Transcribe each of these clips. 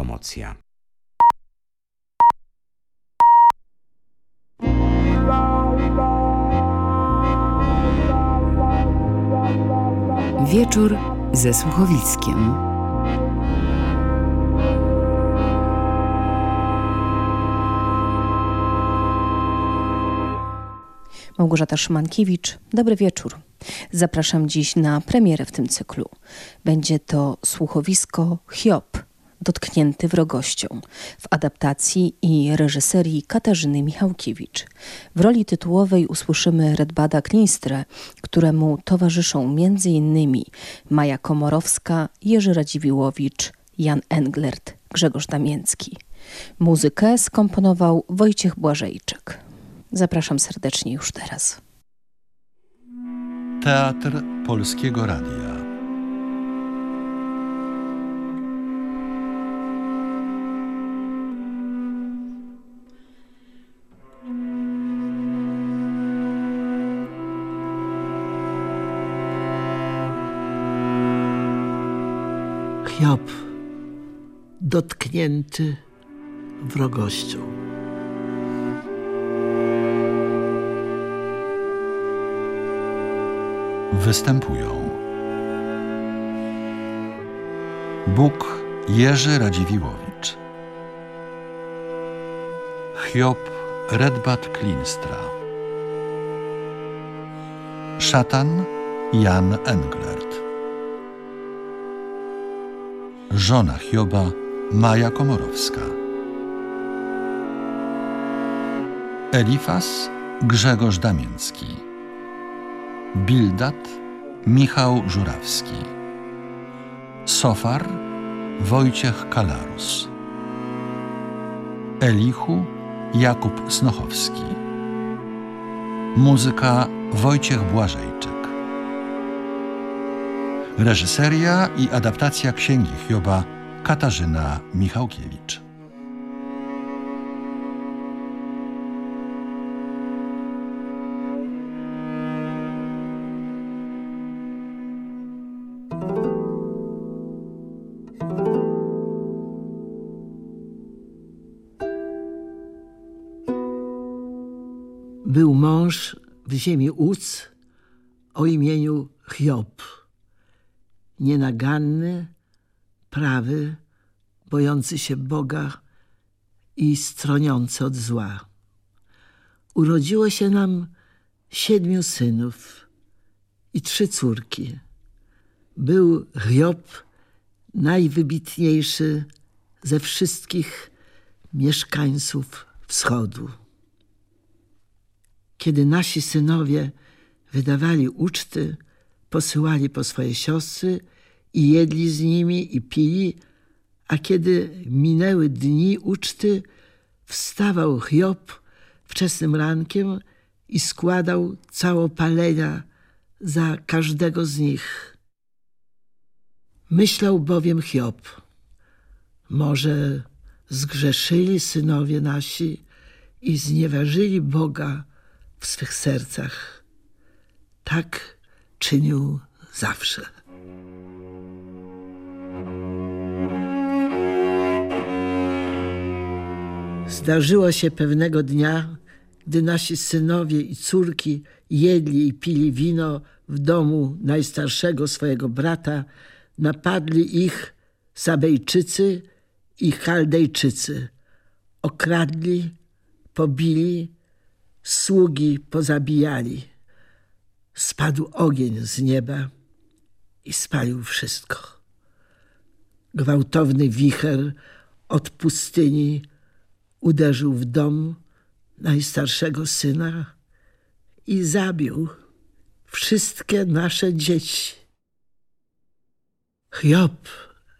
autopromocja. Wieczór ze słuchowiskiem. Małgorzata Szymankiewicz, dobry wieczór. Zapraszam dziś na premierę w tym cyklu. Będzie to słuchowisko Hiob, dotknięty wrogością, w adaptacji i reżyserii Katarzyny Michałkiewicz. W roli tytułowej usłyszymy Redbada Klinstrę, któremu towarzyszą m.in. Maja Komorowska, Jerzy Radziwiłowicz, Jan Englert, Grzegorz Damięcki. Muzykę skomponował Wojciech Błażejczyk. Zapraszam serdecznie już teraz. Teatr Polskiego Radia. Hiob dotknięty wrogością. Występują. Bóg Jerzy Radziwiłowicz Hiob Redbad Klinstra. Szatan Jan Englert Żona Hioba Maja Komorowska. Elifas Grzegorz Damięcki Bildat Michał Żurawski. Sofar Wojciech Kalarus. Elichu Jakub Snochowski. Muzyka Wojciech Błażejczyk Reżyseria i adaptacja księgi Hioba Katarzyna Michałkiewicz Był mąż w ziemi Úc o imieniu Hiob. Nienaganny, prawy, bojący się Boga i stroniący od zła. Urodziło się nam siedmiu synów i trzy córki. Był Hiob najwybitniejszy ze wszystkich mieszkańców wschodu. Kiedy nasi synowie wydawali uczty, posyłali po swoje siostry i jedli z nimi i pili, a kiedy minęły dni uczty, wstawał Hiob wczesnym rankiem i składał całopalenia za każdego z nich. Myślał bowiem Hiob, może zgrzeszyli synowie nasi i znieważyli Boga w swych sercach. Tak czynił zawsze. Zdarzyło się pewnego dnia, gdy nasi synowie i córki jedli i pili wino w domu najstarszego swojego brata, napadli ich Sabejczycy i Chaldejczycy. Okradli, pobili, sługi pozabijali. Spadł ogień z nieba i spalił wszystko. Gwałtowny wicher od pustyni uderzył w dom najstarszego syna i zabił wszystkie nasze dzieci. Hiob,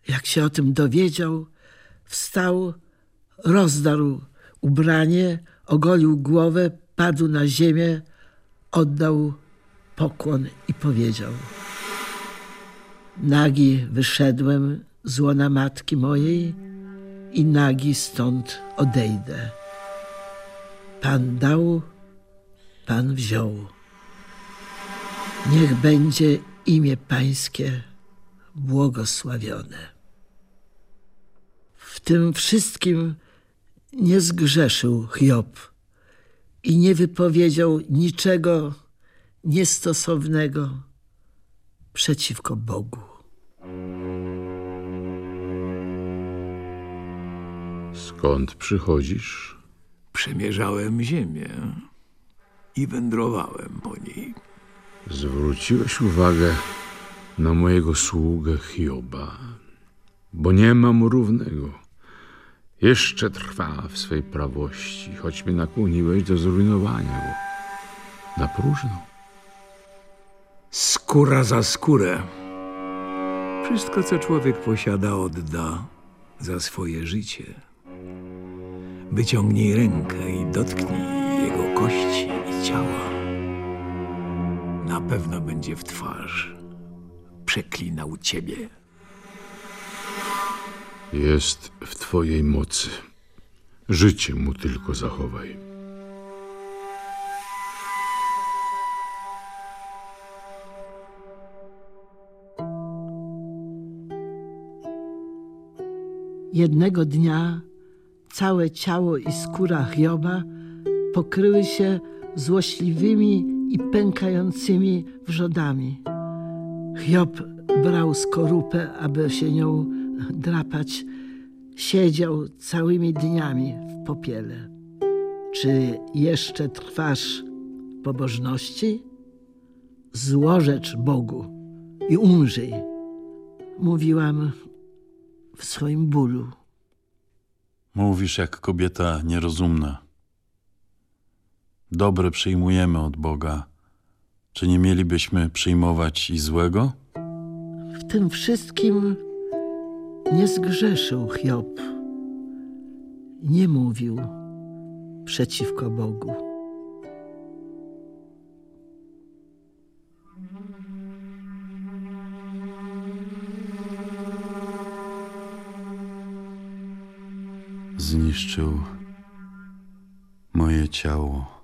jak się o tym dowiedział, wstał, rozdarł ubranie, ogolił głowę, padł na ziemię, oddał pokłon i powiedział: Nagi wyszedłem z łona matki mojej i nagi stąd odejdę. Pan dał, Pan wziął. Niech będzie imię Pańskie błogosławione. W tym wszystkim nie zgrzeszył Hiob i nie wypowiedział niczego niestosownego przeciwko Bogu. Skąd przychodzisz? Przemierzałem ziemię i wędrowałem po niej. Zwróciłeś uwagę na mojego sługę Hioba, bo nie mam równego. Jeszcze trwa w swej prawości, choć mnie nakłoniłeś do zrujnowania go. Na próżno. Skóra za skórę. Wszystko, co człowiek posiada, odda za swoje życie. Wyciągnij rękę i dotknij jego kości i ciała. Na pewno będzie w twarz przeklinał ciebie. Jest w twojej mocy. Życie mu tylko zachowaj. Jednego dnia całe ciało i skóra Hioba pokryły się złośliwymi i pękającymi wrzodami. Hiob brał skorupę, aby się nią drapać. Siedział całymi dniami w popiele. Czy jeszcze trwasz w pobożności? Złożecz Bogu i umrzyj. Mówiłam w swoim bólu. Mówisz jak kobieta nierozumna. Dobre przyjmujemy od Boga. Czy nie mielibyśmy przyjmować i złego? W tym wszystkim nie zgrzeszył Hiob. Nie mówił przeciwko Bogu. Zniszczył moje ciało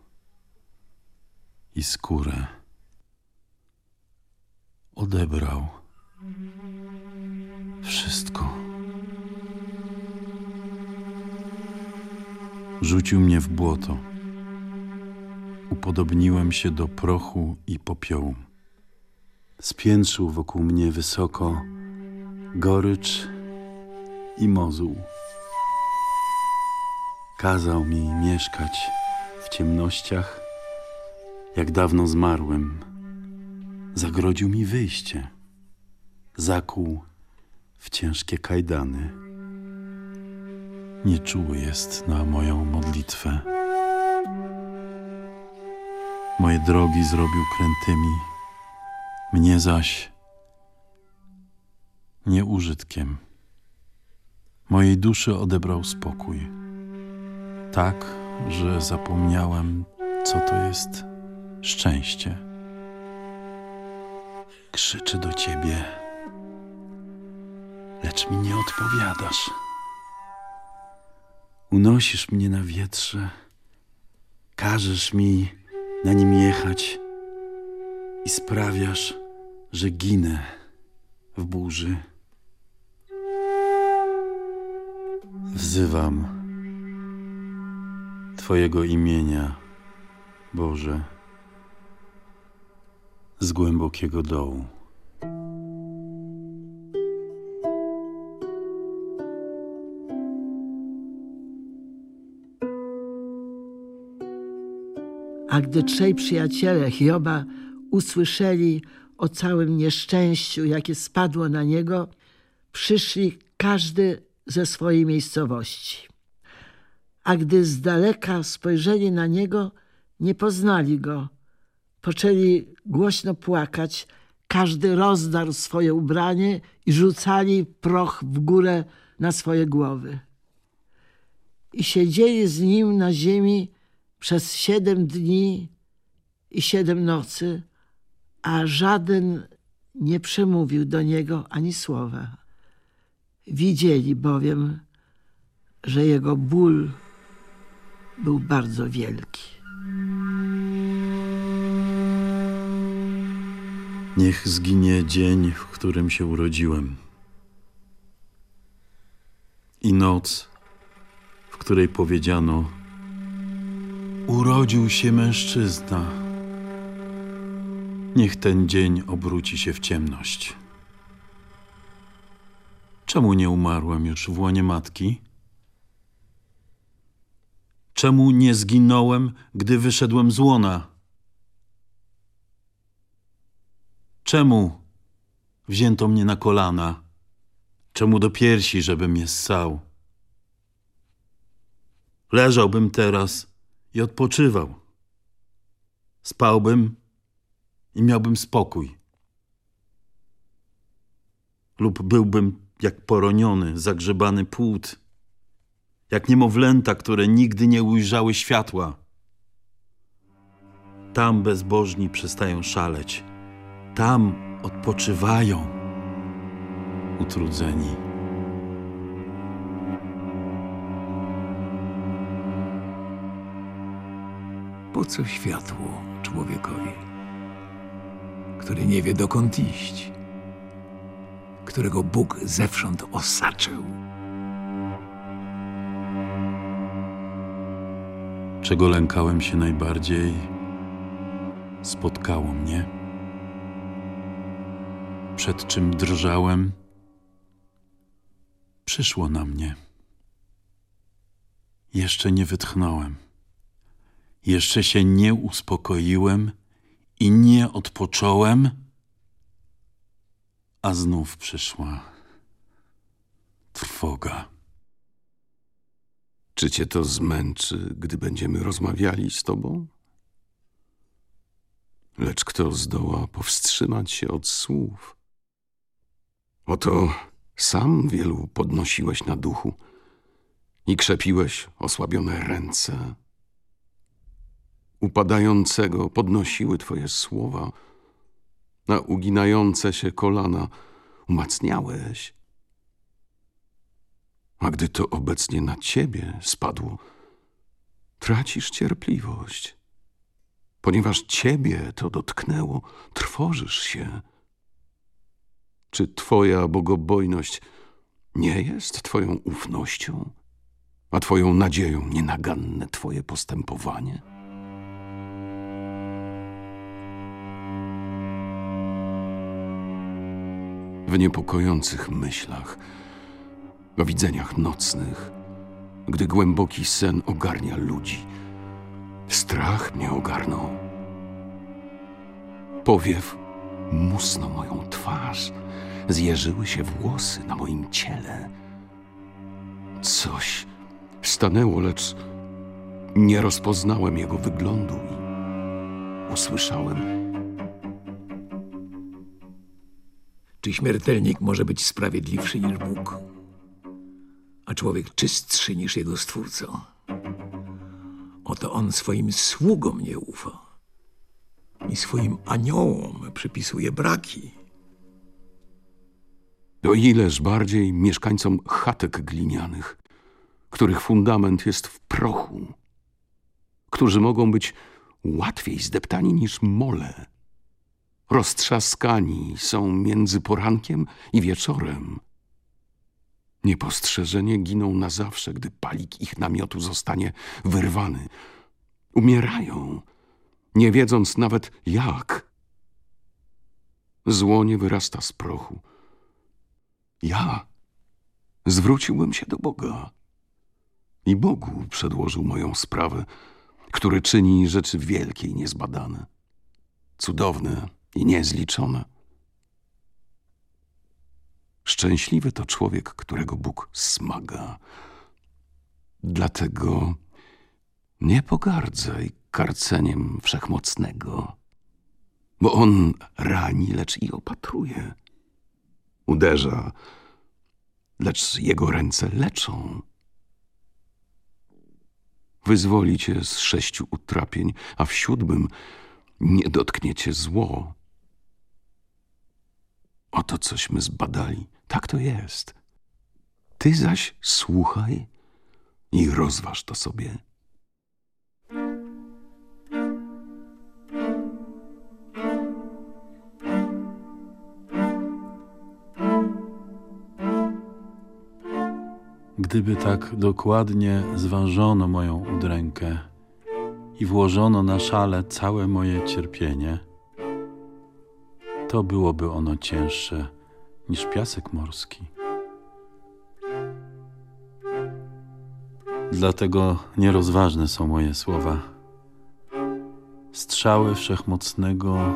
i skórę. Odebrał wszystko. Rzucił mnie w błoto. Upodobniłem się do prochu i popiołu. Spiętrzył wokół mnie wysoko gorycz i mozuł. Kazał mi mieszkać w ciemnościach, jak dawno zmarłem. Zagrodził mi wyjście. Zakuł w ciężkie kajdany. Nieczuły jest na moją modlitwę. Moje drogi zrobił krętymi, mnie zaś nieużytkiem. Mojej duszy odebrał spokój tak, że zapomniałem, co to jest szczęście. Krzyczę do ciebie, lecz mi nie odpowiadasz. Unosisz mnie na wietrze, każesz mi na nim jechać i sprawiasz, że ginę w burzy. Wzywam Twojego imienia, Boże, z głębokiego dołu. A gdy trzej przyjaciele Hioba usłyszeli o całym nieszczęściu, jakie spadło na niego, przyszli każdy ze swojej miejscowości. A gdy z daleka spojrzeli na niego, nie poznali go. Poczęli głośno płakać, każdy rozdarł swoje ubranie i rzucali proch w górę na swoje głowy. I siedzieli z nim na ziemi przez siedem dni i siedem nocy, a żaden nie przemówił do niego ani słowa. Widzieli bowiem, że jego ból był bardzo wielki. Niech zginie dzień, w którym się urodziłem. I noc, w której powiedziano: Urodził się mężczyzna. Niech ten dzień obróci się w ciemność. Czemu nie umarłem już w łonie matki? Czemu nie zginąłem, gdy wyszedłem z łona? Czemu wzięto mnie na kolana? Czemu do piersi, żebym mnie ssał? Leżałbym teraz i odpoczywał. Spałbym i miałbym spokój. Lub byłbym jak poroniony, zagrzebany płód, jak niemowlęta, które nigdy nie ujrzały światła. Tam bezbożni przestają szaleć, tam odpoczywają utrudzeni. Po co światło człowiekowi, który nie wie dokąd iść, którego Bóg zewsząd osaczył? Czego lękałem się najbardziej, spotkało mnie. Przed czym drżałem, przyszło na mnie. Jeszcze nie wytchnąłem. Jeszcze się nie uspokoiłem i nie odpocząłem, a znów przyszła trwoga. Czy cię to zmęczy, gdy będziemy rozmawiali z tobą? Lecz kto zdoła powstrzymać się od słów? Oto sam wielu podnosiłeś na duchu i krzepiłeś osłabione ręce. Upadającego podnosiły twoje słowa, na uginające się kolana umacniałeś. A gdy to obecnie na ciebie spadło, tracisz cierpliwość. Ponieważ ciebie to dotknęło, trwożysz się. Czy twoja bogobojność nie jest twoją ufnością, a twoją nadzieją nienaganne twoje postępowanie? W niepokojących myślach, o widzeniach nocnych, gdy głęboki sen ogarnia ludzi, strach mnie ogarnął. Powiew musnął moją twarz, zjeżyły się włosy na moim ciele. Coś stanęło, lecz nie rozpoznałem jego wyglądu i usłyszałem Czy śmiertelnik może być sprawiedliwszy niż Bóg, a człowiek czystszy niż jego stwórca? Oto on swoim sługom nie ufa i swoim aniołom przypisuje braki. O ileż bardziej mieszkańcom chatek glinianych, których fundament jest w prochu, którzy mogą być łatwiej zdeptani niż mole. Roztrzaskani są między porankiem i wieczorem. Niepostrzeżenie giną na zawsze, gdy palik ich namiotu zostanie wyrwany. Umierają, nie wiedząc nawet jak. Zło nie wyrasta z prochu. Ja zwróciłbym się do Boga i Bogu przedłożył moją sprawę, który czyni rzeczy wielkie i niezbadane, cudowne i niezliczone. Szczęśliwy to człowiek, którego Bóg smaga. Dlatego nie pogardzaj karceniem wszechmocnego, bo on rani, lecz i opatruje. Uderza, lecz jego ręce leczą. Wyzwoli cię z sześciu utrapień, a w siódmym nie dotkniecie zło. Oto cośmy zbadali. Tak to jest. Ty zaś słuchaj i rozważ to sobie. Gdyby tak dokładnie zważono moją udrękę i włożono na szale całe moje cierpienie, to byłoby ono cięższe niż piasek morski. Dlatego nierozważne są moje słowa. Strzały wszechmocnego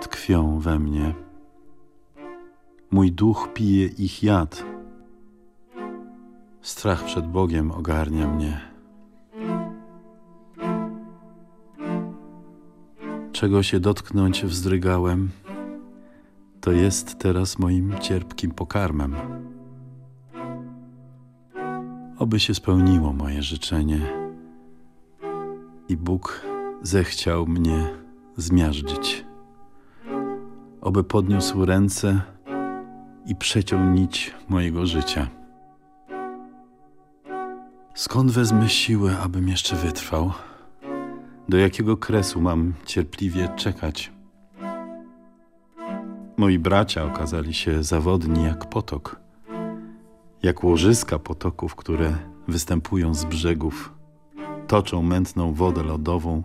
tkwią we mnie. Mój duch pije ich jad. Strach przed Bogiem ogarnia mnie. Czego się dotknąć wzdrygałem, to jest teraz moim cierpkim pokarmem. Oby się spełniło moje życzenie i Bóg zechciał mnie zmiażdżyć. Oby podniósł ręce i przeciął nić mojego życia. Skąd wezmę siłę, abym jeszcze wytrwał? Do jakiego kresu mam cierpliwie czekać? Moi bracia okazali się zawodni jak potok, jak łożyska potoków, które występują z brzegów, toczą mętną wodę lodową,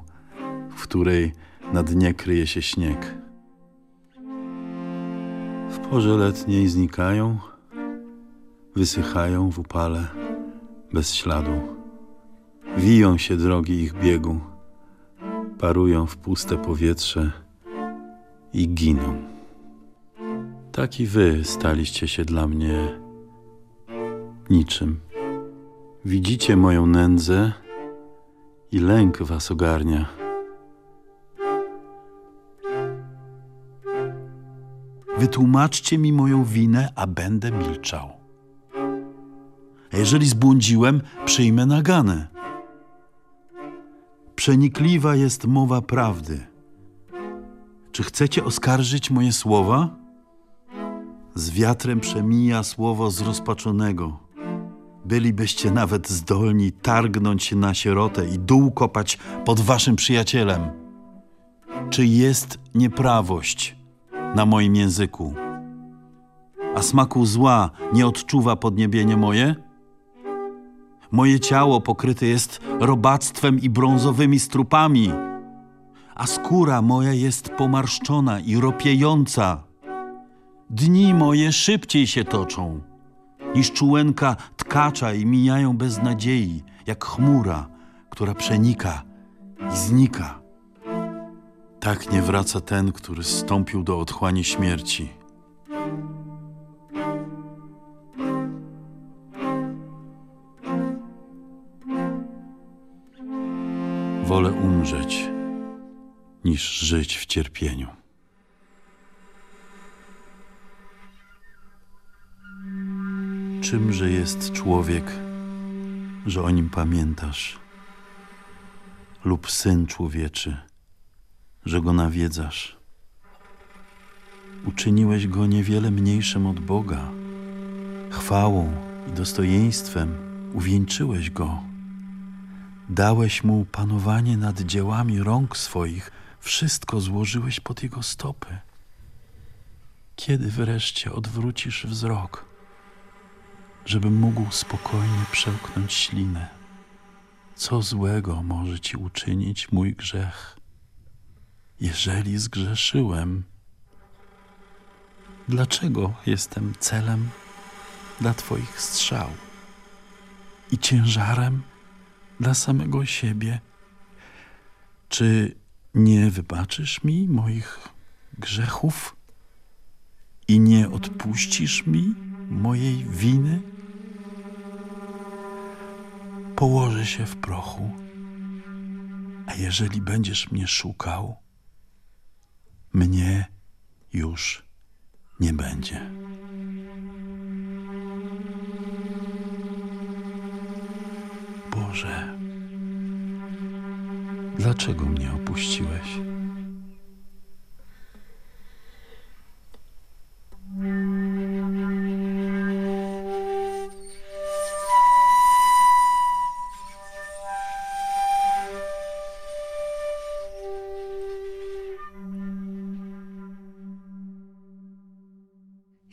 w której na dnie kryje się śnieg. W porze letniej znikają, wysychają w upale bez śladu. Wiją się drogi ich biegu, parują w puste powietrze i giną. Tak i wy staliście się dla mnie niczym. Widzicie moją nędzę i lęk was ogarnia. Wytłumaczcie mi moją winę, a będę milczał. A jeżeli zbłądziłem, przyjmę naganę. Przenikliwa jest mowa prawdy. Czy chcecie oskarżyć moje słowa? Z wiatrem przemija słowo zrozpaczonego. Bylibyście nawet zdolni targnąć się na sierotę i dół kopać pod waszym przyjacielem. Czy jest nieprawość na moim języku? A smaku zła nie odczuwa podniebienie moje? Moje ciało pokryte jest robactwem i brązowymi strupami, a skóra moja jest pomarszczona i ropiejąca. Dni moje szybciej się toczą niż czułenka tkacza i mijają bez nadziei, jak chmura, która przenika i znika. Tak nie wraca ten, który zstąpił do otchłani śmierci. Wolę umrzeć, niż żyć w cierpieniu. Czymże jest człowiek, że o nim pamiętasz? Lub syn człowieczy, że go nawiedzasz? Uczyniłeś go niewiele mniejszym od Boga. Chwałą i dostojeństwem uwieńczyłeś go. Dałeś mu panowanie nad dziełami rąk swoich, wszystko złożyłeś pod jego stopy. Kiedy wreszcie odwrócisz wzrok, żebym mógł spokojnie przełknąć ślinę? Co złego może ci uczynić mój grzech? Jeżeli zgrzeszyłem, dlaczego jestem celem dla Twoich strzał i ciężarem dla samego siebie? Czy nie wybaczysz mi moich grzechów i nie odpuścisz mi mojej winy? Położę się w prochu, a jeżeli będziesz mnie szukał, mnie już nie będzie. Boże, dlaczego mnie opuściłeś?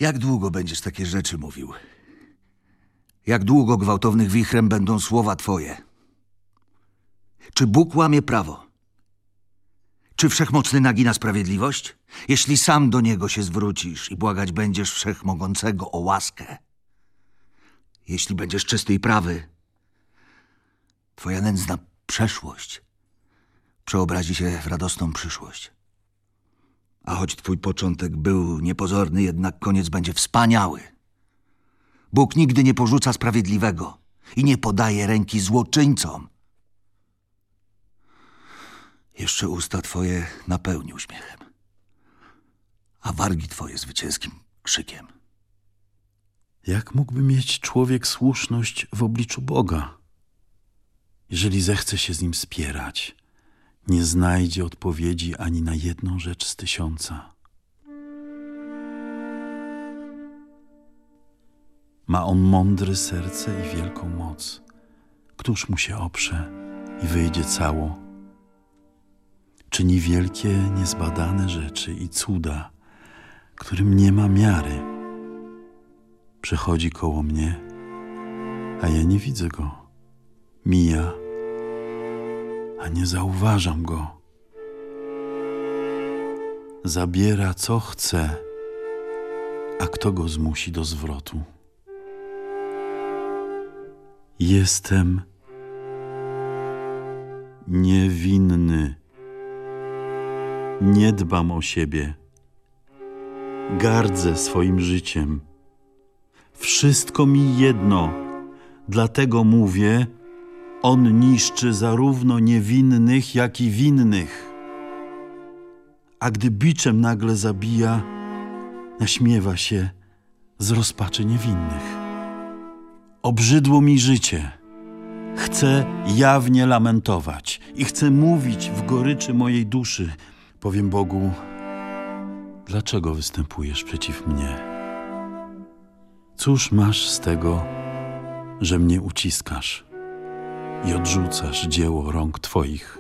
Jak długo będziesz takie rzeczy mówił? Jak długo gwałtownych wichrem będą słowa Twoje? Czy Bóg łamie prawo? Czy Wszechmocny nagina sprawiedliwość? Jeśli sam do Niego się zwrócisz i błagać będziesz Wszechmogącego o łaskę, jeśli będziesz czysty i prawy, Twoja nędzna przeszłość przeobrazi się w radosną przyszłość. A choć Twój początek był niepozorny, jednak koniec będzie wspaniały. Bóg nigdy nie porzuca sprawiedliwego i nie podaje ręki złoczyńcom. Jeszcze usta Twoje napełni uśmiechem, a wargi Twoje zwycięskim krzykiem. Jak mógłby mieć człowiek słuszność w obliczu Boga? Jeżeli zechce się z nim spierać, nie znajdzie odpowiedzi ani na jedną rzecz z tysiąca. Ma on mądre serce i wielką moc. Któż mu się oprze i wyjdzie cało? Czyni wielkie, niezbadane rzeczy i cuda, którym nie ma miary. Przechodzi koło mnie, a ja nie widzę go. Mija, a nie zauważam go. Zabiera co chce, a kto go zmusi do zwrotu? Jestem niewinny. Nie dbam o siebie. Gardzę swoim życiem. Wszystko mi jedno, dlatego mówię, on niszczy zarówno niewinnych, jak i winnych. A gdy biczem nagle zabija, naśmiewa się z rozpaczy niewinnych. Obrzydło mi życie. Chcę jawnie lamentować i chcę mówić w goryczy mojej duszy. Powiem Bogu, dlaczego występujesz przeciw mnie? Cóż masz z tego, że mnie uciskasz i odrzucasz dzieło rąk Twoich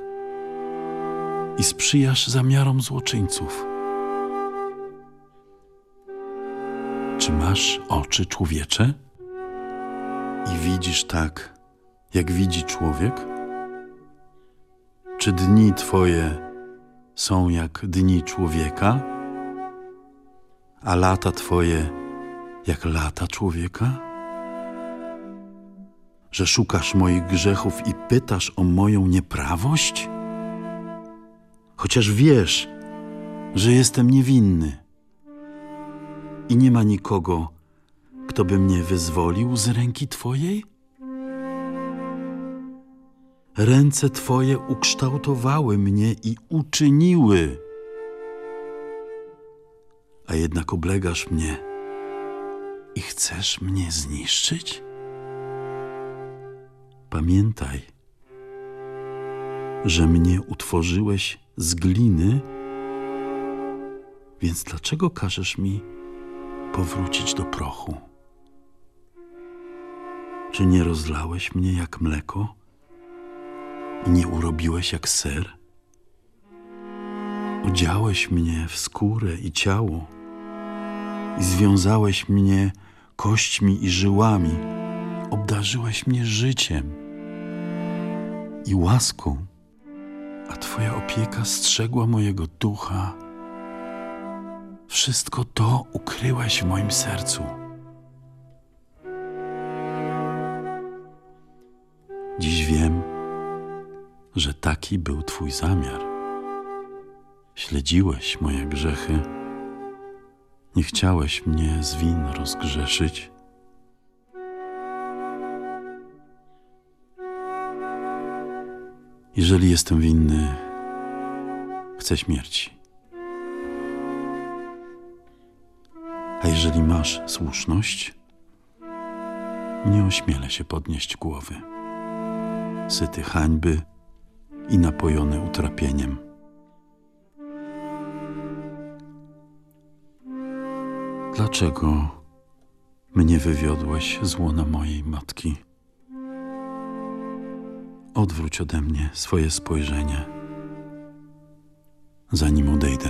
i sprzyjasz zamiarom złoczyńców? Czy masz oczy człowiecze? i widzisz tak, jak widzi człowiek? Czy dni Twoje są jak dni człowieka, a lata Twoje jak lata człowieka? Że szukasz moich grzechów i pytasz o moją nieprawość? Chociaż wiesz, że jestem niewinny i nie ma nikogo, kto by mnie wyzwolił z ręki Twojej? Ręce Twoje ukształtowały mnie i uczyniły, a jednak oblegasz mnie i chcesz mnie zniszczyć? Pamiętaj, że mnie utworzyłeś z gliny, więc dlaczego każesz mi powrócić do prochu? Czy nie rozlałeś mnie jak mleko i nie urobiłeś jak ser? Odziałeś mnie w skórę i ciało i związałeś mnie kośćmi i żyłami, obdarzyłeś mnie życiem i łaską, a Twoja opieka strzegła mojego ducha. Wszystko to ukryłeś w moim sercu. Dziś wiem, że taki był Twój zamiar. Śledziłeś moje grzechy, nie chciałeś mnie z win rozgrzeszyć. Jeżeli jestem winny, chcę śmierci. A jeżeli masz słuszność, nie ośmielę się podnieść głowy syty hańby i napojony utrapieniem. Dlaczego mnie wywiodłeś z łona mojej matki? odwróć ode mnie swoje spojrzenie, zanim odejdę.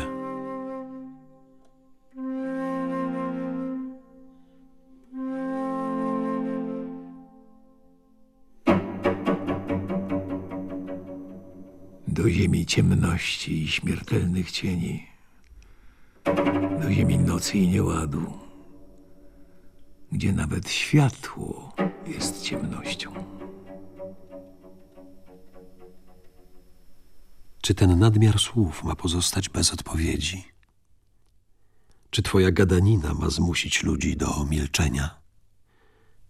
Do ziemi ciemności i śmiertelnych cieni, do ziemi nocy i nieładu, gdzie nawet światło jest ciemnością. Czy ten nadmiar słów ma pozostać bez odpowiedzi? Czy twoja gadanina ma zmusić ludzi do milczenia?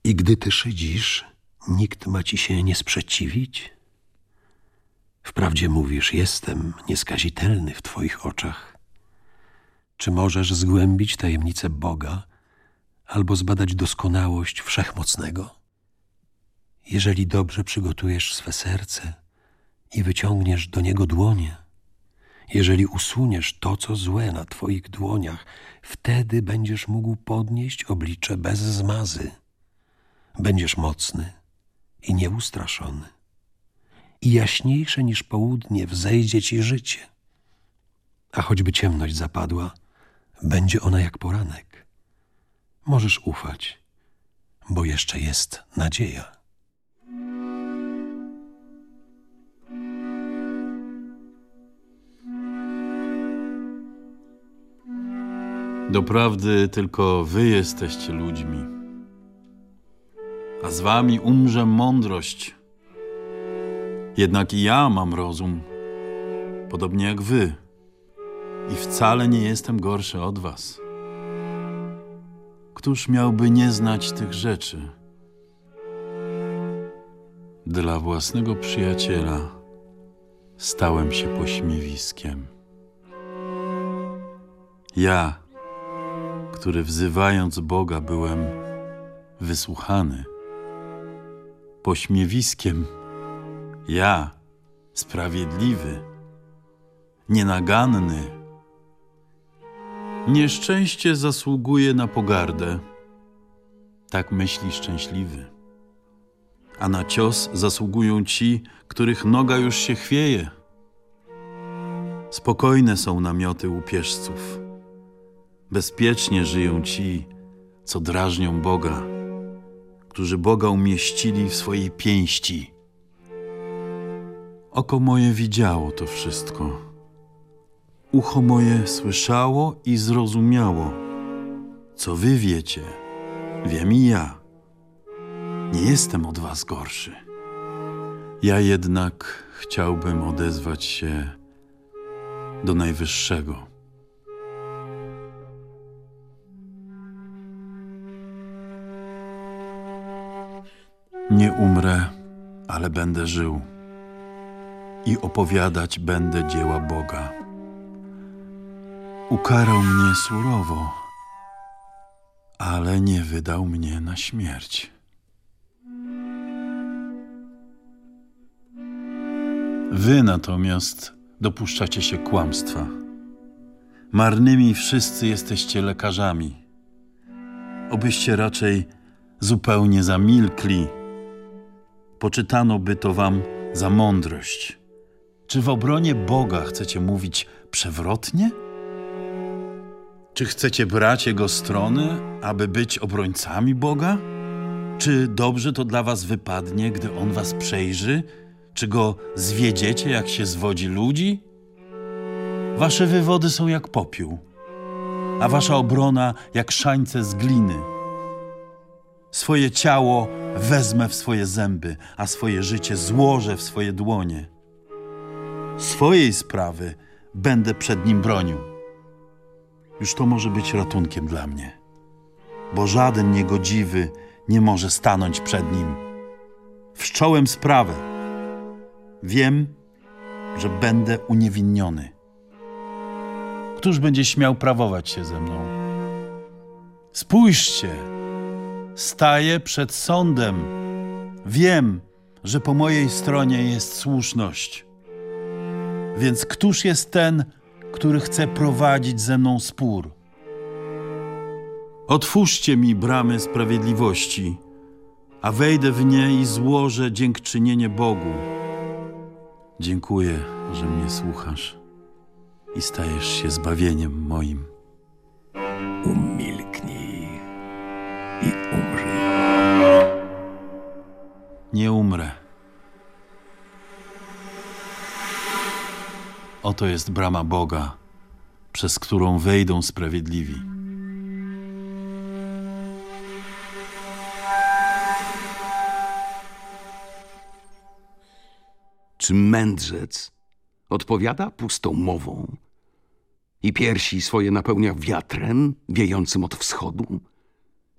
I gdy ty szydzisz, nikt ma ci się nie sprzeciwić? Wprawdzie mówisz, jestem nieskazitelny w twoich oczach. Czy możesz zgłębić tajemnicę Boga albo zbadać doskonałość Wszechmocnego? Jeżeli dobrze przygotujesz swe serce i wyciągniesz do niego dłonie, jeżeli usuniesz to, co złe na twoich dłoniach, wtedy będziesz mógł podnieść oblicze bez zmazy. Będziesz mocny i nieustraszony. I jaśniejsze niż południe wzejdzie ci życie. A choćby ciemność zapadła, będzie ona jak poranek. Możesz ufać, bo jeszcze jest nadzieja. Doprawdy tylko wy jesteście ludźmi, a z wami umrze mądrość. Jednak i ja mam rozum, podobnie jak wy, i wcale nie jestem gorszy od was. Któż miałby nie znać tych rzeczy? Dla własnego przyjaciela stałem się pośmiewiskiem. Ja, który wzywając Boga byłem wysłuchany. Pośmiewiskiem ja, sprawiedliwy, nienaganny. Nieszczęście zasługuje na pogardę, tak myśli szczęśliwy. A na cios zasługują ci, których noga już się chwieje. Spokojne są namioty łupieżców Bezpiecznie żyją ci, co drażnią Boga, którzy Boga umieścili w swojej pięści. Oko moje widziało to wszystko. Ucho moje słyszało i zrozumiało. Co wy wiecie, wiem i ja. Nie jestem od was gorszy. Ja jednak chciałbym odezwać się do Najwyższego Nie umrę, ale będę żył i opowiadać będę dzieła Boga. Ukarał mnie surowo, ale nie wydał mnie na śmierć. Wy natomiast dopuszczacie się kłamstwa. Marnymi wszyscy jesteście lekarzami. Obyście raczej zupełnie zamilkli poczytano by to wam za mądrość. Czy w obronie Boga chcecie mówić przewrotnie? Czy chcecie brać Jego strony, aby być obrońcami Boga? Czy dobrze to dla was wypadnie, gdy On was przejrzy? Czy Go zwiedziecie, jak się zwodzi ludzi? Wasze wywody są jak popiół, a wasza obrona jak szańce z gliny. Swoje ciało wezmę w swoje zęby, a swoje życie złożę w swoje dłonie. Swojej sprawy będę przed nim bronił. Już to może być ratunkiem dla mnie, bo żaden niegodziwy nie może stanąć przed nim. Wszcząłem sprawę. Wiem, że będę uniewinniony. Któż będzie śmiał prawować się ze mną? Spójrzcie! Staję przed sądem. Wiem, że po mojej stronie jest słuszność. Więc któż jest ten, który chce prowadzić ze mną spór? Otwórzcie mi bramy sprawiedliwości, a wejdę w nie i złożę dziękczynienie Bogu. Dziękuję, że mnie słuchasz i stajesz się zbawieniem moim. Umilknij Nie umrę. Oto jest brama Boga, przez którą wejdą sprawiedliwi. Czy mędrzec odpowiada pustą mową i piersi swoje napełnia wiatrem wiejącym od wschodu?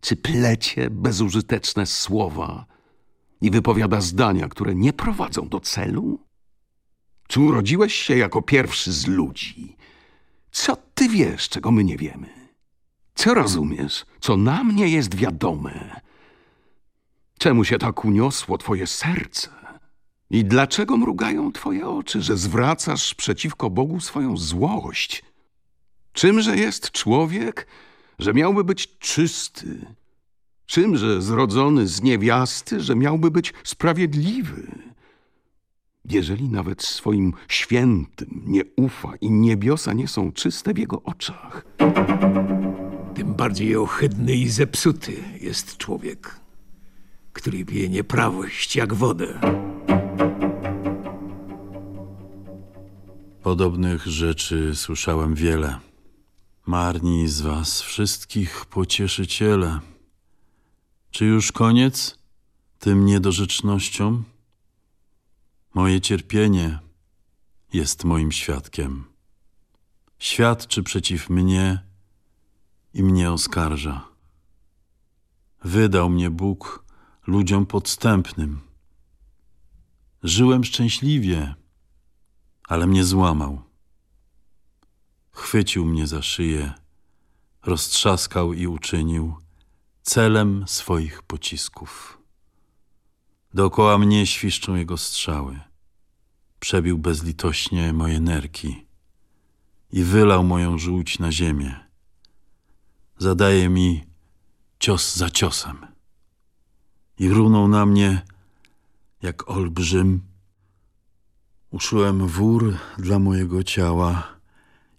Czy plecie bezużyteczne słowa i wypowiada zdania, które nie prowadzą do celu? Czy urodziłeś się jako pierwszy z ludzi? Co ty wiesz, czego my nie wiemy? Co rozumiesz, co nam nie jest wiadome? Czemu się tak uniosło twoje serce? I dlaczego mrugają twoje oczy, że zwracasz przeciwko Bogu swoją złość? Czymże jest człowiek, że miałby być czysty? Czymże zrodzony z niewiasty, że miałby być sprawiedliwy? Jeżeli nawet swoim świętym nie ufa i niebiosa nie są czyste w jego oczach, Tym bardziej ohydny i zepsuty jest człowiek, który pije nieprawość jak wodę. Podobnych rzeczy słyszałem wiele. Marni z was wszystkich pocieszyciele. Czy już koniec tym niedorzecznościom? Moje cierpienie jest moim świadkiem. Świadczy przeciw mnie i mnie oskarża. Wydał mnie Bóg ludziom podstępnym. Żyłem szczęśliwie, ale mnie złamał. Chwycił mnie za szyję, roztrzaskał i uczynił celem swoich pocisków. Dookoła mnie świszczą jego strzały. Przebił bezlitośnie moje nerki i wylał moją żółć na ziemię. Zadaje mi cios za ciosem i runął na mnie jak olbrzym. Uszyłem wór dla mojego ciała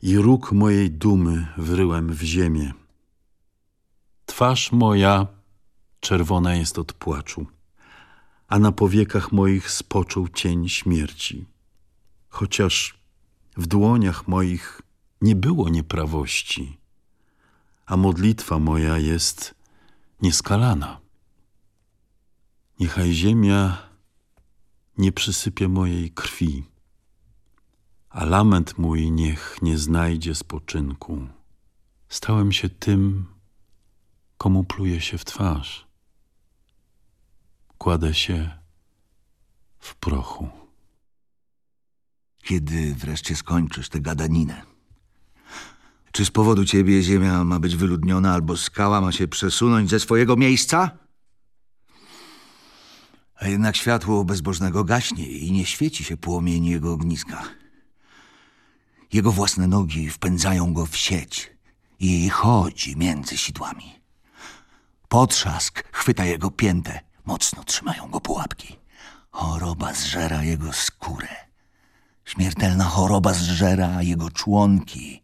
i róg mojej dumy wryłem w ziemię. Twarz moja czerwona jest od płaczu, a na powiekach moich spoczął cień śmierci. Chociaż w dłoniach moich nie było nieprawości, a modlitwa moja jest nieskalana. Niechaj ziemia nie przysypie mojej krwi, a lament mój niech nie znajdzie spoczynku. Stałem się tym, komu pluje się w twarz. Kładę się w prochu. Kiedy wreszcie skończysz tę gadaninę? Czy z powodu ciebie ziemia ma być wyludniona, albo skała ma się przesunąć ze swojego miejsca? A jednak światło bezbożnego gaśnie i nie świeci się płomień jego ogniska. Jego własne nogi wpędzają go w sieć i chodzi między sidłami. Potrzask chwyta jego piętę, mocno trzymają go pułapki. Choroba zżera jego skórę. Śmiertelna choroba zżera jego członki.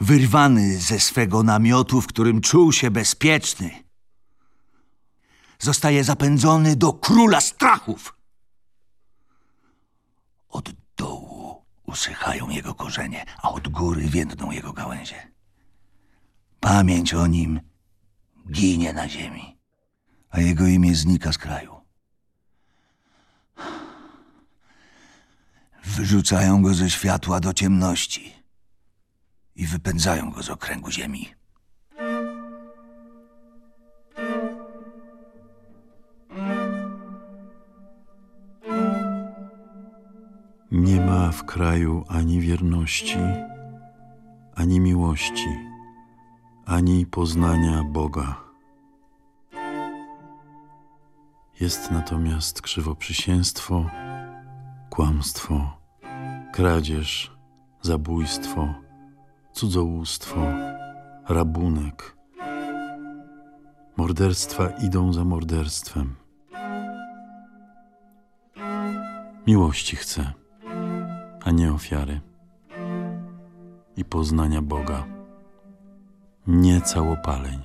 Wyrwany ze swego namiotu, w którym czuł się bezpieczny, zostaje zapędzony do króla strachów. Od dołu usychają jego korzenie, a od góry więdną jego gałęzie. Pamięć o nim ginie na ziemi, a jego imię znika z kraju. Wyrzucają go ze światła do ciemności i wypędzają go z okręgu ziemi. Nie ma w kraju ani wierności, ani miłości, ani poznania Boga. Jest natomiast krzywoprzysięstwo, kłamstwo, kradzież, zabójstwo, cudzołóstwo, rabunek. Morderstwa idą za morderstwem. Miłości chcę, a nie ofiary. I poznania Boga, nie całopaleń.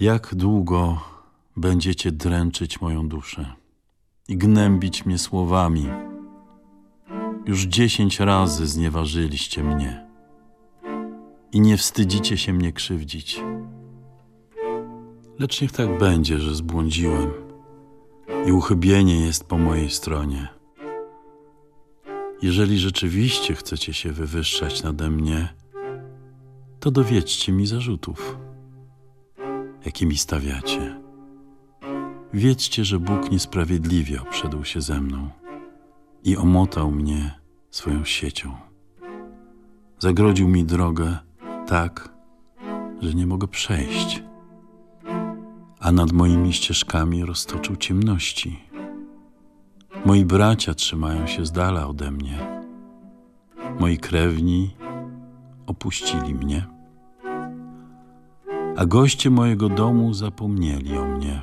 Jak długo będziecie dręczyć moją duszę i gnębić mnie słowami? Już dziesięć razy znieważyliście mnie i nie wstydzicie się mnie krzywdzić. Lecz niech tak będzie, że zbłądziłem i uchybienie jest po mojej stronie. Jeżeli rzeczywiście chcecie się wywyższać nade mnie, to dowiedźcie mi zarzutów, jakie mi stawiacie. Wiedźcie, że Bóg niesprawiedliwie obszedł się ze mną i omotał mnie swoją siecią. Zagrodził mi drogę tak, że nie mogę przejść, a nad moimi ścieżkami roztoczył ciemności. Moi bracia trzymają się z dala ode mnie. Moi krewni opuścili mnie, a goście mojego domu zapomnieli o mnie.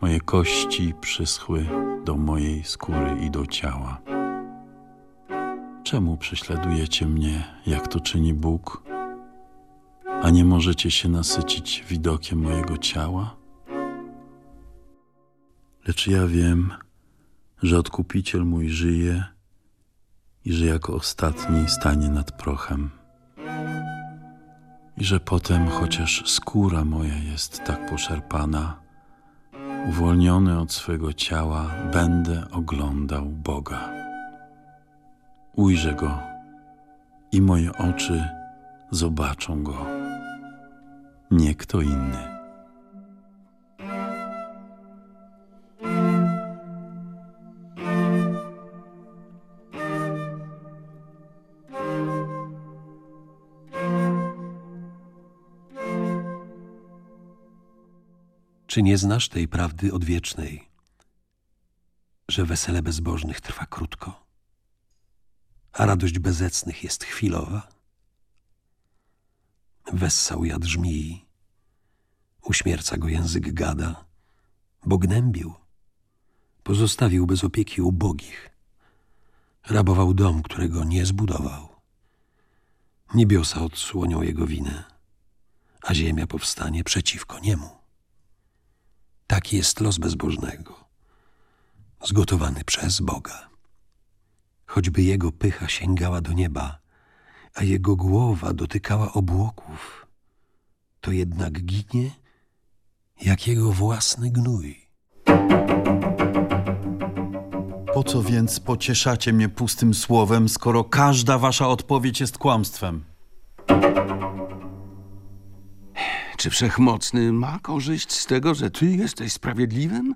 Moje kości przyschły do mojej skóry i do ciała. Czemu prześladujecie mnie, jak to czyni Bóg, a nie możecie się nasycić widokiem mojego ciała? Lecz ja wiem, że Odkupiciel mój żyje i że jako ostatni stanie nad prochem. I że potem, chociaż skóra moja jest tak poszarpana, uwolniony od swego ciała, będę oglądał Boga. Ujrzę Go i moje oczy zobaczą Go, nie kto inny. Czy nie znasz tej prawdy odwiecznej, że wesele bezbożnych trwa krótko, a radość bezecnych jest chwilowa? Wessał jad żmii, uśmierca go język gada, bo gnębił, pozostawił bez opieki ubogich, rabował dom, którego nie zbudował. Niebiosa odsłonią jego winę, a ziemia powstanie przeciwko niemu. Taki jest los bezbożnego, zgotowany przez Boga. Choćby jego pycha sięgała do nieba, a jego głowa dotykała obłoków, to jednak ginie jak jego własny gnój. Po co więc pocieszacie mnie pustym słowem, skoro każda wasza odpowiedź jest kłamstwem? Czy wszechmocny ma korzyść z tego, że ty jesteś sprawiedliwym?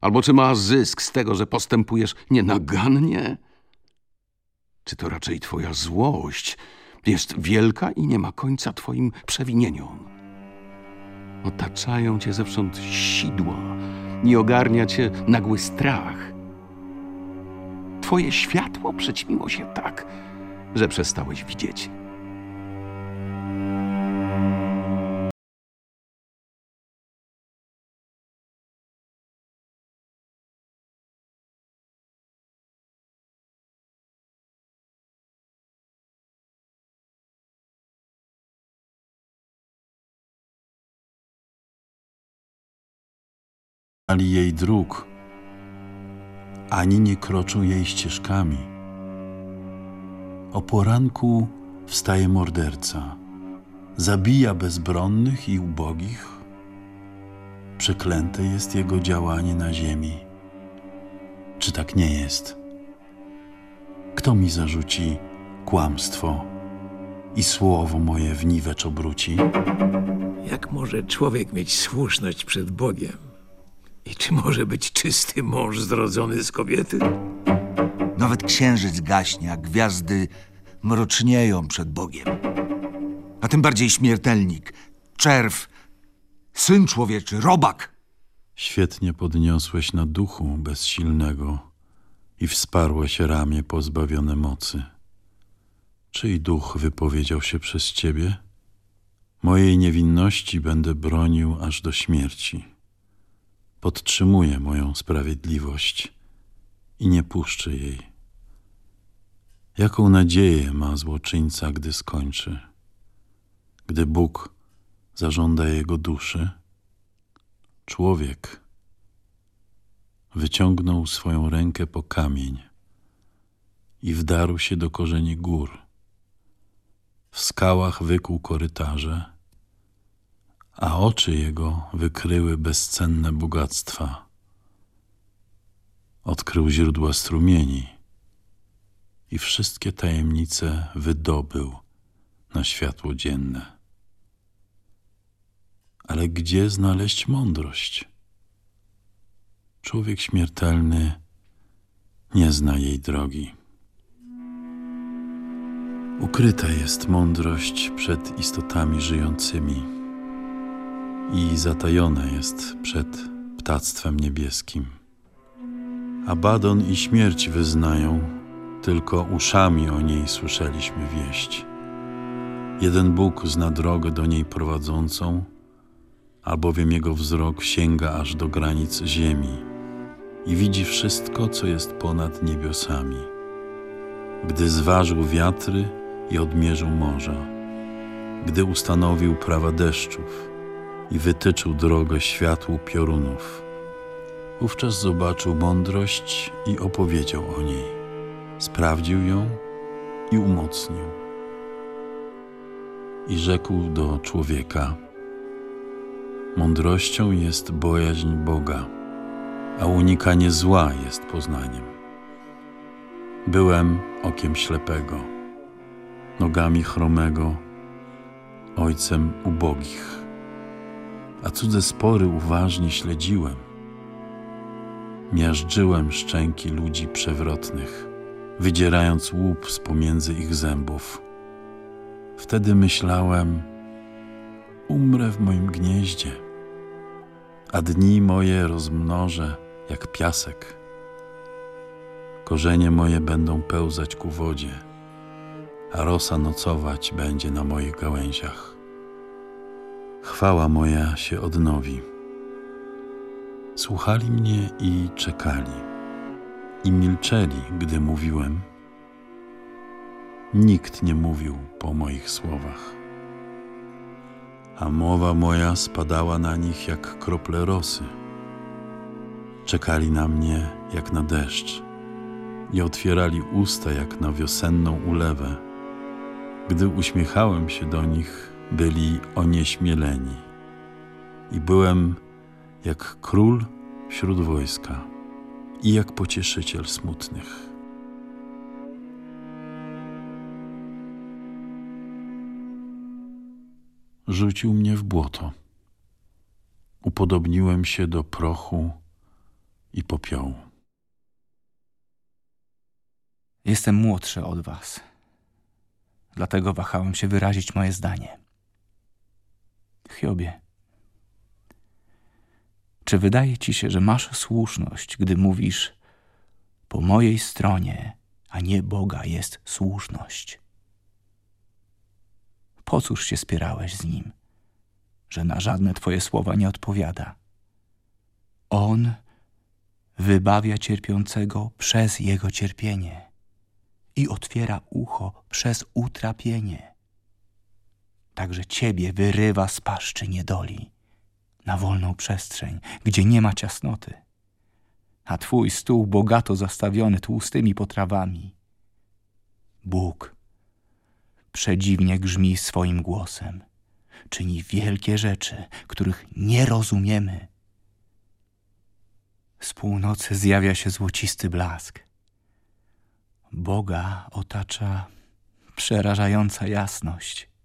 Albo czy ma zysk z tego, że postępujesz nienagannie? Czy to raczej twoja złość jest wielka i nie ma końca twoim przewinieniom? Otaczają cię zewsząd sidła, nie ogarnia cię nagły strach. Twoje światło przyćmiło się tak, że przestałeś widzieć. Ali jej dróg, ani nie kroczą jej ścieżkami. O poranku wstaje morderca, zabija bezbronnych i ubogich. Przeklęte jest jego działanie na ziemi. Czy tak nie jest? Kto mi zarzuci kłamstwo i słowo moje w niwecz obróci? Jak może człowiek mieć słuszność przed Bogiem? I czy może być czysty mąż zrodzony z kobiety? Nawet księżyc gaśnie, a gwiazdy mrocznieją przed Bogiem. A tym bardziej śmiertelnik, czerw, syn człowieczy, robak. Świetnie podniosłeś na duchu bezsilnego i wsparłeś ramię pozbawione mocy. Czyj duch wypowiedział się przez ciebie? Mojej niewinności będę bronił aż do śmierci. Podtrzymuję moją sprawiedliwość i nie puszczę jej. Jaką nadzieję ma złoczyńca, gdy skończy? Gdy Bóg zażąda jego duszy, człowiek wyciągnął swoją rękę po kamień i wdarł się do korzeni gór. W skałach wykuł korytarze, a oczy jego wykryły bezcenne bogactwa. Odkrył źródła strumieni i wszystkie tajemnice wydobył na światło dzienne. Ale gdzie znaleźć mądrość? Człowiek śmiertelny nie zna jej drogi. Ukryta jest mądrość przed istotami żyjącymi i zatajona jest przed ptactwem niebieskim. Abadon i śmierć wyznają, tylko uszami o niej słyszeliśmy wieść. Jeden Bóg zna drogę do niej prowadzącą, albowiem jego wzrok sięga aż do granic ziemi i widzi wszystko, co jest ponad niebiosami. Gdy zważył wiatry i odmierzył morza, gdy ustanowił prawa deszczów i wytyczył drogę światłu piorunów, wówczas zobaczył mądrość i opowiedział o niej, sprawdził ją i umocnił. I rzekł do człowieka: Mądrością jest bojaźń Boga a unikanie zła jest poznaniem. Byłem okiem ślepego, nogami chromego, ojcem ubogich, a cudze spory uważnie śledziłem. Miażdżyłem szczęki ludzi przewrotnych, wydzierając łup z pomiędzy ich zębów. Wtedy myślałem, umrę w moim gnieździe, a dni moje rozmnożę jak piasek. Korzenie moje będą pełzać ku wodzie, a rosa nocować będzie na moich gałęziach. Chwała moja się odnowi. Słuchali mnie i czekali, i milczeli, gdy mówiłem. Nikt nie mówił po moich słowach, a mowa moja spadała na nich jak krople rosy czekali na mnie jak na deszcz i otwierali usta jak na wiosenną ulewę. Gdy uśmiechałem się do nich, byli onieśmieleni i byłem jak król wśród wojska i jak pocieszyciel smutnych. Rzucił mnie w błoto. Upodobniłem się do prochu i popiołu. Jestem młodszy od was. Dlatego wahałem się wyrazić moje zdanie. Hiobie, czy wydaje ci się, że masz słuszność, gdy mówisz po mojej stronie, a nie Boga jest słuszność? Po cóż się spierałeś z Nim, że na żadne twoje słowa nie odpowiada? On wybawia cierpiącego przez jego cierpienie i otwiera ucho przez utrapienie. Także ciebie wyrywa z paszczy niedoli na wolną przestrzeń, gdzie nie ma ciasnoty, a twój stół bogato zastawiony tłustymi potrawami. Bóg przedziwnie grzmi swoim głosem, czyni wielkie rzeczy, których nie rozumiemy z północy zjawia się złocisty blask. Boga otacza przerażająca jasność.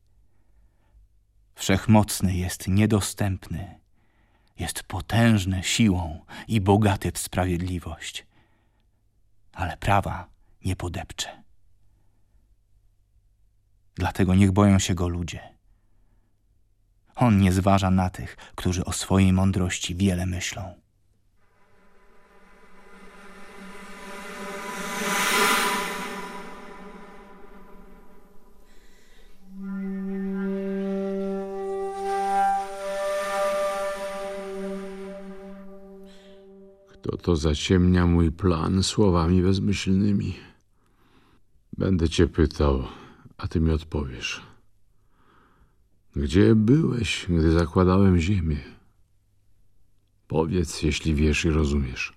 Wszechmocny jest niedostępny, jest potężny siłą i bogaty w sprawiedliwość, ale prawa nie podepcze. Dlatego niech boją się go ludzie. On nie zważa na tych, którzy o swojej mądrości wiele myślą. Kto to zaciemnia mój plan słowami bezmyślnymi? Będę cię pytał, a ty mi odpowiesz. Gdzie byłeś, gdy zakładałem ziemię? Powiedz, jeśli wiesz i rozumiesz.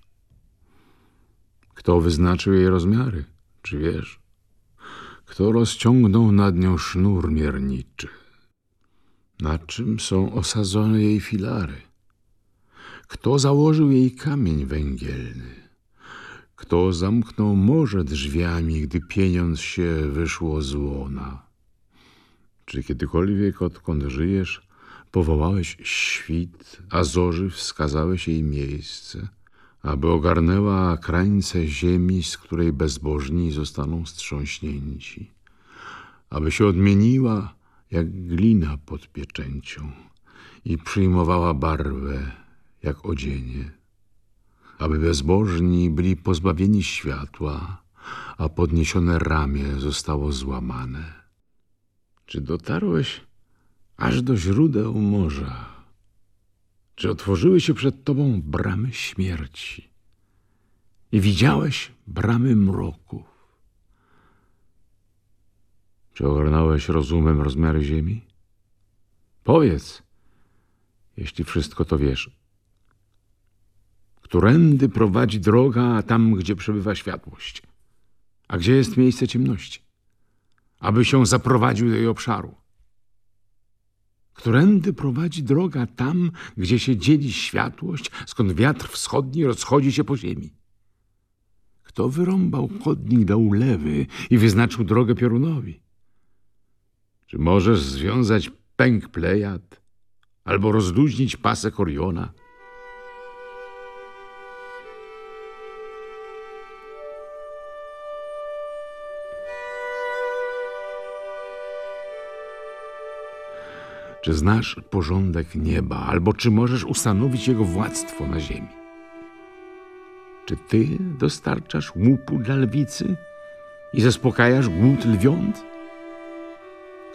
Kto wyznaczył jej rozmiary, czy wiesz? Kto rozciągnął nad nią sznur mierniczy? Na czym są osadzone jej filary? Kto założył jej kamień węgielny? Kto zamknął morze drzwiami, gdy pieniądz się wyszło z łona? Czy kiedykolwiek, odkąd żyjesz, powołałeś świt, a zorzy wskazałeś jej miejsce, aby ogarnęła krańce ziemi, z której bezbożni zostaną wstrząśnięci, aby się odmieniła jak glina pod pieczęcią i przyjmowała barwę jak odzienie, aby bezbożni byli pozbawieni światła, a podniesione ramię zostało złamane. Czy dotarłeś aż do źródeł morza? Czy otworzyły się przed tobą bramy śmierci i widziałeś bramy mroków? Czy ogarnąłeś rozumem rozmiary ziemi? Powiedz, jeśli wszystko to wiesz. Którędy prowadzi droga tam, gdzie przebywa światłość? A gdzie jest miejsce ciemności? Aby się zaprowadził do jej obszaru. Którędy prowadzi droga tam, gdzie się dzieli światłość, skąd wiatr wschodni rozchodzi się po ziemi? Kto wyrąbał chodnik do ulewy i wyznaczył drogę piorunowi? Czy możesz związać pęk Plejad albo rozluźnić pasek Oriona? Czy znasz porządek nieba, albo czy możesz ustanowić jego władztwo na ziemi? Czy ty dostarczasz łupu dla lwicy i zaspokajasz głód lwiąt?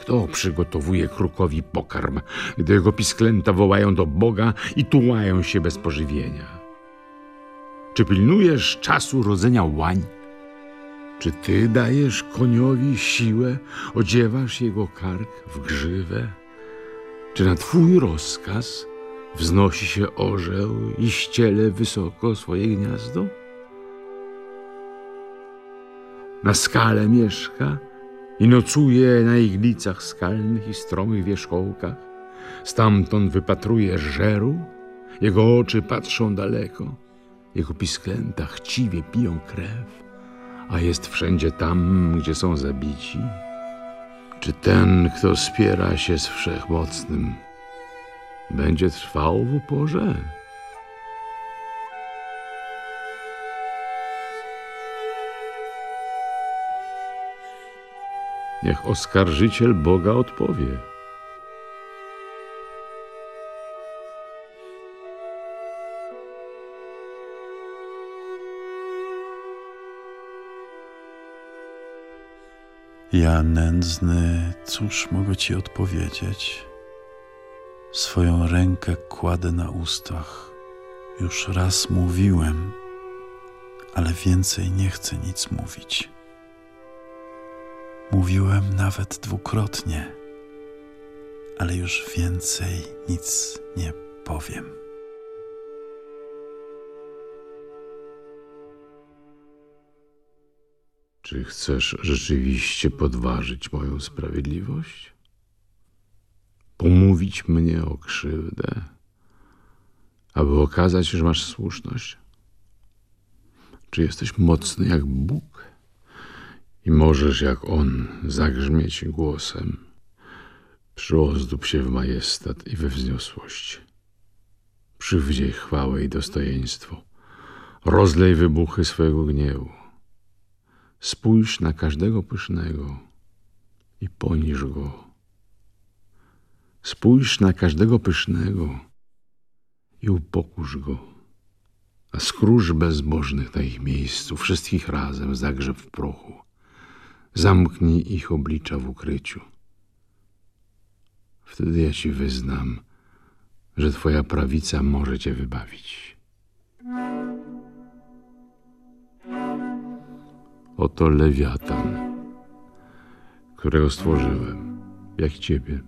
Kto przygotowuje krukowi pokarm, gdy jego pisklęta wołają do Boga i tułają się bez pożywienia? Czy pilnujesz czasu rodzenia łań? Czy ty dajesz koniowi siłę, odziewasz jego kark w grzywę? Czy na twój rozkaz wznosi się orzeł i ściele wysoko swoje gniazdo? Na skale mieszka i nocuje na iglicach skalnych i stromych wierzchołkach. Stamtąd wypatruje żeru, jego oczy patrzą daleko, jego pisklęta chciwie piją krew, a jest wszędzie tam, gdzie są zabici. Czy ten, kto spiera się z wszechmocnym, będzie trwał w uporze? Niech oskarżyciel Boga odpowie. Ja nędzny, cóż mogę ci odpowiedzieć? Swoją rękę kładę na ustach. Już raz mówiłem, ale więcej nie chcę nic mówić. Mówiłem nawet dwukrotnie, ale już więcej nic nie powiem. Czy chcesz rzeczywiście podważyć moją sprawiedliwość? Pomówić mnie o krzywdę, aby okazać, że masz słuszność? Czy jesteś mocny jak Bóg i możesz jak On zagrzmieć głosem? Przyozdób się w majestat i we wzniosłość. Przywdziej chwałę i dostojeństwo. Rozlej wybuchy swojego gniewu. Spójrz na każdego pysznego i poniż go. Spójrz na każdego pysznego i upokórz go, a skróż bezbożnych na ich miejscu, wszystkich razem zagrzeb w prochu. Zamknij ich oblicza w ukryciu. Wtedy ja ci wyznam, że twoja prawica może cię wybawić. Oto lewiatan, którego stworzyłem, jak ciebie.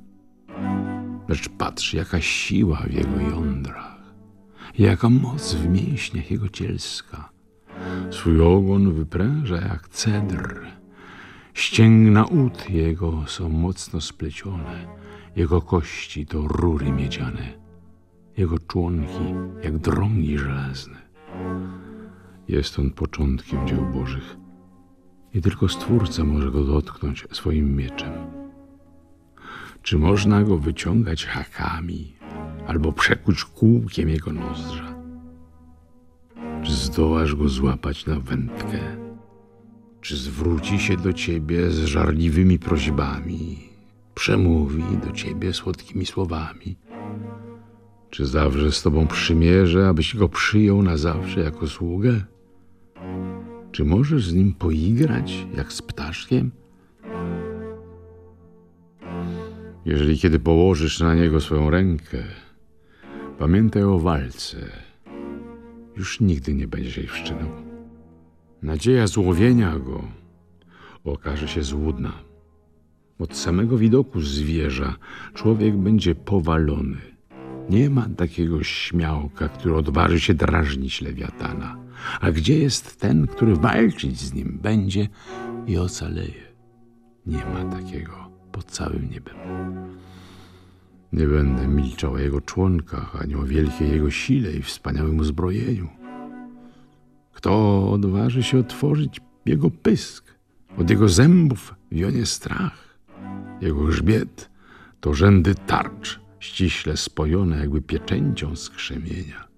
Lecz patrz, jaka siła w jego jądrach, jaka moc w mięśniach jego cielska. Swój ogon wypręża jak cedr. Ścięgna ud jego są mocno splecione, jego kości to rury miedziane, jego członki jak drągi żelazne. Jest on początkiem dzieł Bożych i tylko Stwórca może go dotknąć swoim mieczem. Czy można go wyciągać hakami albo przekuć kółkiem jego nozdrza? Czy zdołasz go złapać na wędkę? Czy zwróci się do ciebie z żarliwymi prośbami? Przemówi do ciebie słodkimi słowami? Czy zawrze z tobą przymierze, abyś go przyjął na zawsze jako sługę? Czy możesz z nim poigrać, jak z ptaszkiem? Jeżeli kiedy położysz na niego swoją rękę, pamiętaj o walce. Już nigdy nie będziesz jej wszczynał. Nadzieja złowienia go okaże się złudna. Od samego widoku zwierza człowiek będzie powalony. Nie ma takiego śmiałka, który odważy się drażnić lewiatana. A gdzie jest ten, który walczyć z nim będzie i ocaleje? Nie ma takiego pod całym niebem. Nie będę milczał o jego członkach, ani o wielkiej jego sile i wspaniałym uzbrojeniu. Kto odważy się otworzyć jego pysk? Od jego zębów wionie strach. Jego grzbiet to rzędy tarcz, ściśle spojone jakby pieczęcią z krzemienia.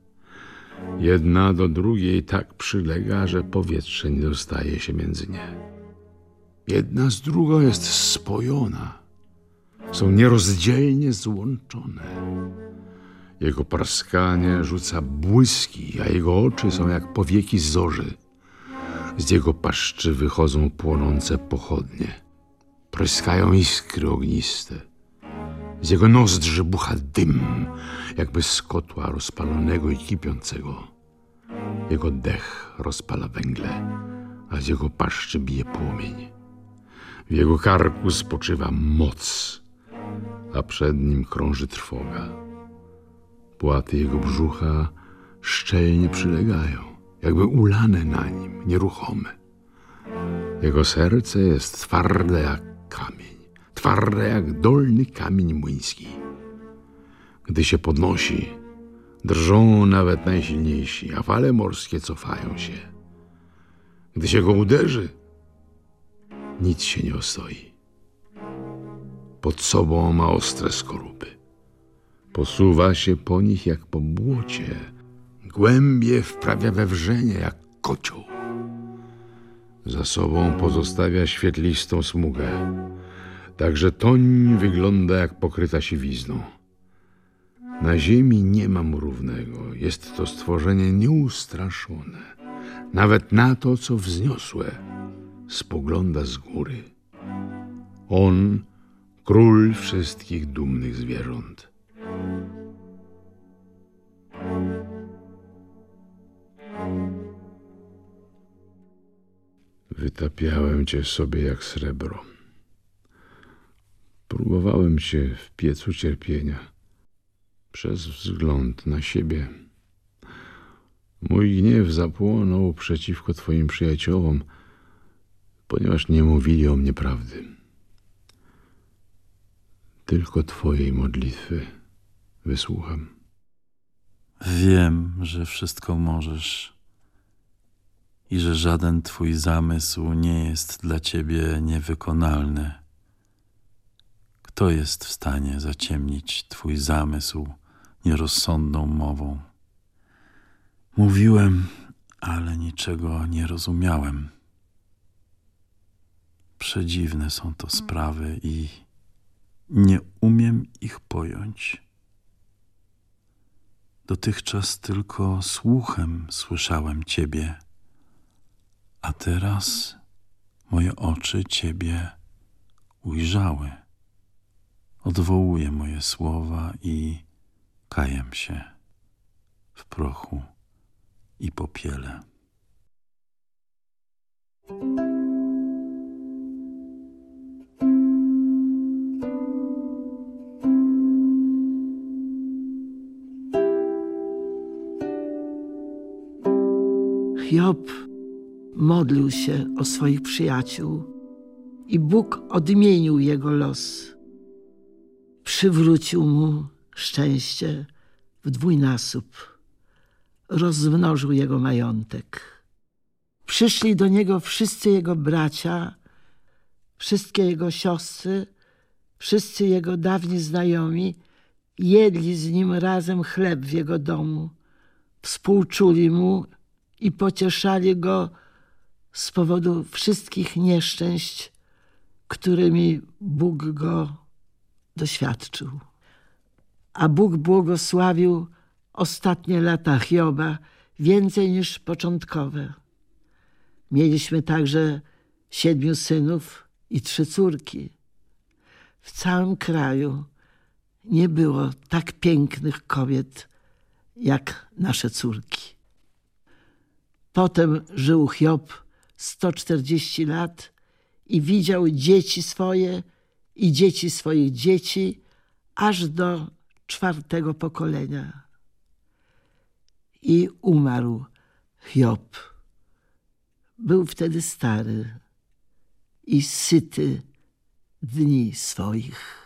Jedna do drugiej tak przylega, że powietrze nie dostaje się między nie. Jedna z drugą jest spojona, są nierozdzielnie złączone. Jego parskanie rzuca błyski, a jego oczy są jak powieki zorzy. Z jego paszczy wychodzą płonące pochodnie. Pryskają iskry ogniste. Z jego nozdrzy bucha dym, jakby z kotła rozpalonego i kipiącego. Jego dech rozpala węgle, a z jego paszczy bije płomień. W jego karku spoczywa moc, a przed nim krąży trwoga. Płaty jego brzucha szczelnie przylegają, jakby ulane na nim, nieruchome. Jego serce jest twarde jak kamień, twarde jak dolny kamień młyński. Gdy się podnosi, drżą nawet najsilniejsi, a fale morskie cofają się. Gdy się go uderzy, nic się nie ostoi. Pod sobą ma ostre skorupy. Posuwa się po nich jak po błocie. Głębie wprawia we wrzenie jak kocioł. Za sobą pozostawia świetlistą smugę. Także toń wygląda jak pokryta siwizną. Na ziemi nie ma mu równego. Jest to stworzenie nieustraszone. Nawet na to, co wzniosłe, spogląda z góry. On, król wszystkich dumnych zwierząt. Wytapiałem cię sobie jak srebro. Próbowałem cię w piecu cierpienia przez wzgląd na siebie. Mój gniew zapłonął przeciwko twoim przyjaciołom, ponieważ nie mówili o mnie prawdy. Tylko twojej modlitwy wysłucham. Wiem, że wszystko możesz i że żaden twój zamysł nie jest dla ciebie niewykonalny. Kto jest w stanie zaciemnić twój zamysł nierozsądną mową? Mówiłem, ale niczego nie rozumiałem. Przedziwne są to sprawy i nie umiem ich pojąć. Dotychczas tylko słuchem słyszałem Ciebie, a teraz moje oczy Ciebie ujrzały. Odwołuję moje słowa i Kajem się w prochu i popiele. Hiob modlił się o swoich przyjaciół i Bóg odmienił jego los. Przywrócił mu szczęście w dwójnasób. Rozmnożył jego majątek. Przyszli do niego wszyscy jego bracia, wszystkie jego siostry, wszyscy jego dawni znajomi, jedli z nim razem chleb w jego domu, współczuli mu i pocieszali go z powodu wszystkich nieszczęść, którymi Bóg go doświadczył. A Bóg błogosławił ostatnie lata Hioba więcej niż początkowe. Mieliśmy także siedmiu synów i trzy córki. W całym kraju nie było tak pięknych kobiet jak nasze córki. Potem żył Hiob 140 lat i widział dzieci swoje i dzieci swoich dzieci aż do czwartego pokolenia. I umarł Hiob. Był wtedy stary i syty dni swoich.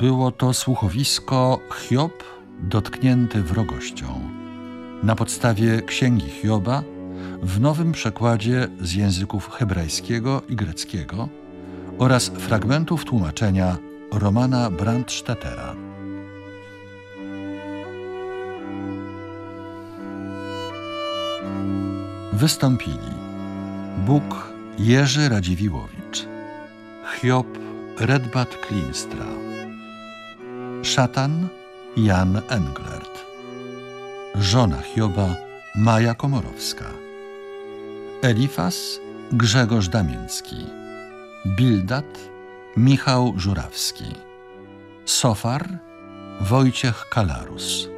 Było to słuchowisko Hiob dotknięty wrogością. Na podstawie Księgi Hioba w nowym przekładzie z języków hebrajskiego i greckiego oraz fragmentów tłumaczenia Romana Brandstättera. Wystąpili Bóg Jerzy Radziwiłowicz, Hiob Redbat Klinstra, Szatan Jan Englert, żona Hioba Maja Komorowska, Elifas Grzegorz Damiński, Bildat Michał Żurawski, Sofar Wojciech Kalarus,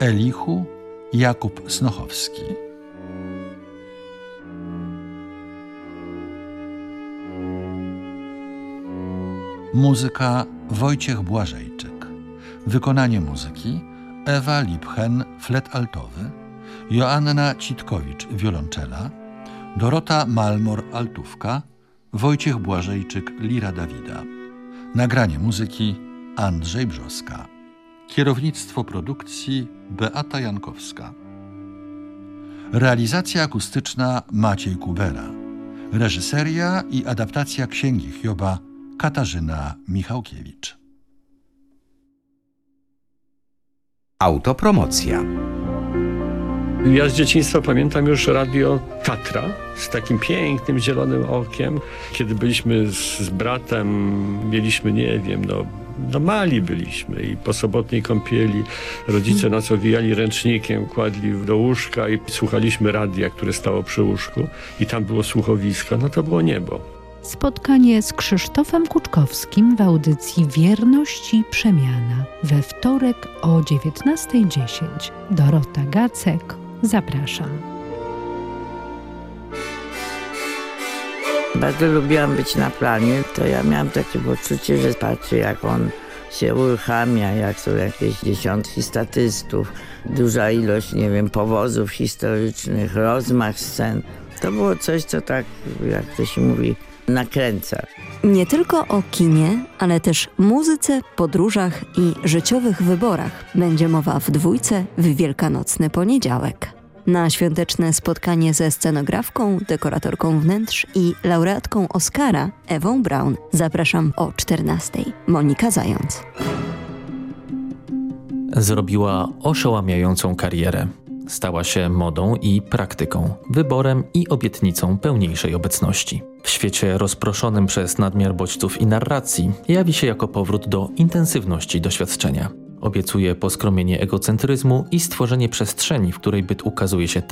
Elichu Jakub Snochowski. Muzyka Wojciech Błażejczyk. Wykonanie muzyki Ewa Lipchen, flet altowy, Joanna Citkowicz, wiolonczela, Dorota Malmor, altówka, Wojciech Błażejczyk, lira Dawida. Nagranie muzyki Andrzej Brzoska. Kierownictwo produkcji Beata Jankowska. Realizacja akustyczna Maciej Kubera. Reżyseria i adaptacja księgi Hioba Katarzyna Michałkiewicz. Autopromocja. Ja z dzieciństwa pamiętam już radio Tatra z takim pięknym zielonym okiem. Kiedy byliśmy z, z bratem, mieliśmy, nie wiem, no, no mali byliśmy i po sobotniej kąpieli rodzice nas owijali ręcznikiem, kładli do łóżka i słuchaliśmy radia, które stało przy łóżku i tam było słuchowisko. No to było niebo. Spotkanie z Krzysztofem Kuczkowskim w audycji Wierność i Przemiana we wtorek o 19.10. Dorota Gacek, zapraszam. Bardzo lubiłam być na planie, to ja miałam takie poczucie, że patrzę jak on się uruchamia, jak są jakieś dziesiątki statystów, duża ilość, nie wiem, powozów historycznych, rozmach scen. To było coś, co tak, jak to się mówi, nakręca. Nie tylko o kinie, ale też muzyce, podróżach i życiowych wyborach będzie mowa w dwójce w Wielkanocny Poniedziałek. Na świąteczne spotkanie ze scenografką, dekoratorką wnętrz i laureatką Oscara Ewą Braun zapraszam o 14. Monika Zając. Zrobiła oszałamiającą karierę. Stała się modą i praktyką, wyborem i obietnicą pełniejszej obecności. W świecie rozproszonym przez nadmiar bodźców i narracji jawi się jako powrót do intensywności doświadczenia. Obiecuje poskromienie egocentryzmu i stworzenie przestrzeni, w której byt ukazuje się tak,